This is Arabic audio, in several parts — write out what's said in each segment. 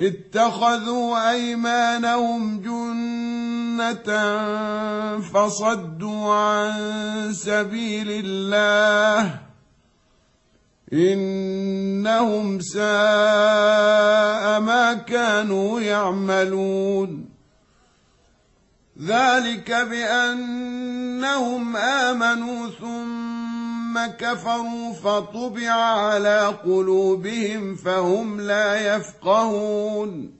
اتخذوا أيمانهم جنة فصدوا عن سبيل الله إنهم ساء ما كانوا يعملون ذلك بأنهم آمنوا ثم كفروا فطبع على قلوبهم فهم لا يفقهون.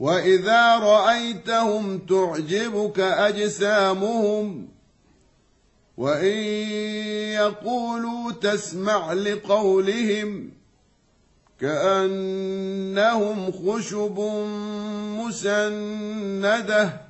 وإذا رأيتهم تعجبك أجسامهم وإن يقولوا تسمع لقولهم كأنهم خشب مسندة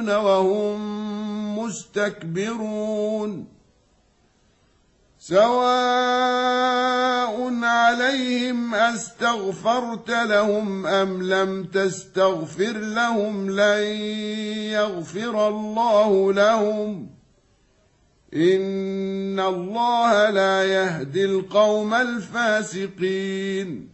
وهم مستكبرون. سواء عليهم أستغفرت لهم أم لم تستغفر لهم لن يغفر الله لهم. إن الله لا يهدي القوم الفاسقين.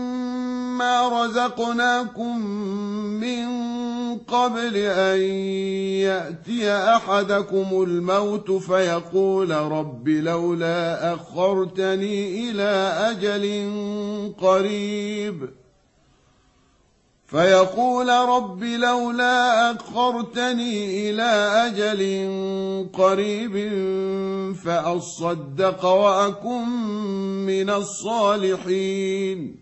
مما رزقناكم من قبل ان ياتي احدكم الموت فيقول رب لولا اخرتني إلى أجل قريب. فيقول رب لولا أخرتني إلى أجل قريب فأصدق وأكن من الصالحين.